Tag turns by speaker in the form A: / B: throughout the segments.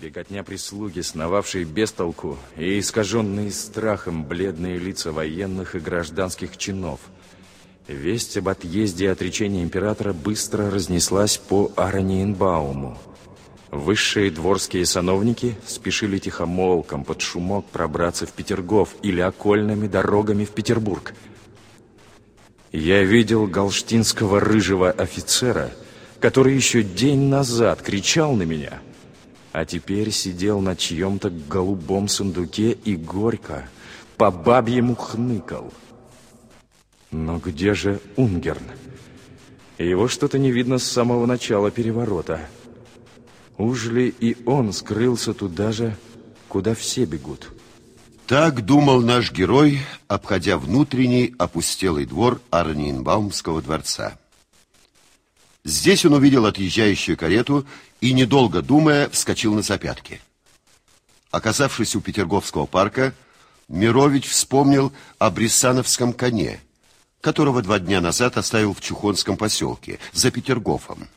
A: Беготня прислуги, сновавшие без толку, и искаженные страхом бледные лица военных и гражданских чинов. Весть об отъезде и отречении императора быстро разнеслась по Араньенбауму. Высшие дворские сановники спешили тихомолком под шумок пробраться в Петергоф или окольными дорогами в Петербург. Я видел галштинского рыжего офицера, который еще день назад кричал на меня – а теперь сидел на чьем-то голубом сундуке и горько по бабьему хныкал. Но где же Унгерн? Его что-то не видно с самого начала переворота. Уж ли и он скрылся туда же, куда все бегут?
B: Так думал наш герой, обходя внутренний опустелый двор Арниенбаумского дворца. Здесь он увидел отъезжающую карету и, недолго думая, вскочил на запятки. Оказавшись у Петерговского парка, Мирович вспомнил о Брессановском коне, которого два дня назад оставил в Чухонском поселке, за Петергофом.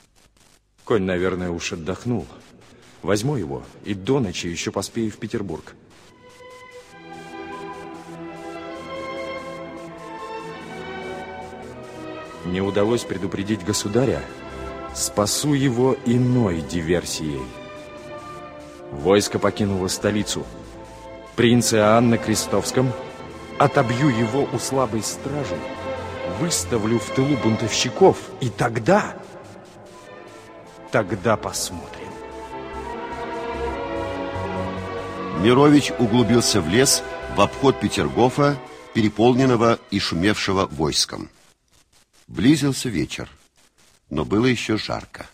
A: Конь, наверное, уж отдохнул. Возьму его и до ночи еще поспею в Петербург. Не удалось предупредить государя, спасу его иной диверсией. Войско покинуло столицу. Принц Иоанн на Крестовском отобью его у слабой стражи, выставлю в тылу бунтовщиков, и тогда, тогда посмотрим.
B: Мирович углубился в лес в обход Петергофа, переполненного и шумевшего войском. Близился вечер, но было еще жарко.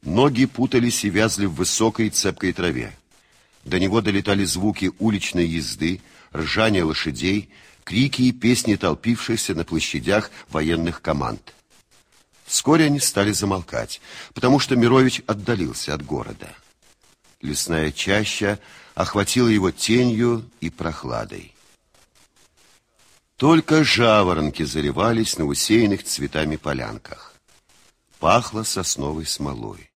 B: Ноги путались и вязли в высокой цепкой траве. До него долетали звуки уличной езды, ржания лошадей, крики и песни толпившихся на площадях военных команд. Вскоре они стали замолкать, потому что Мирович отдалился от города. Лесная чаща охватила его тенью и прохладой. Только жаворонки заливались на усеянных цветами полянках. Пахло сосновой смолой.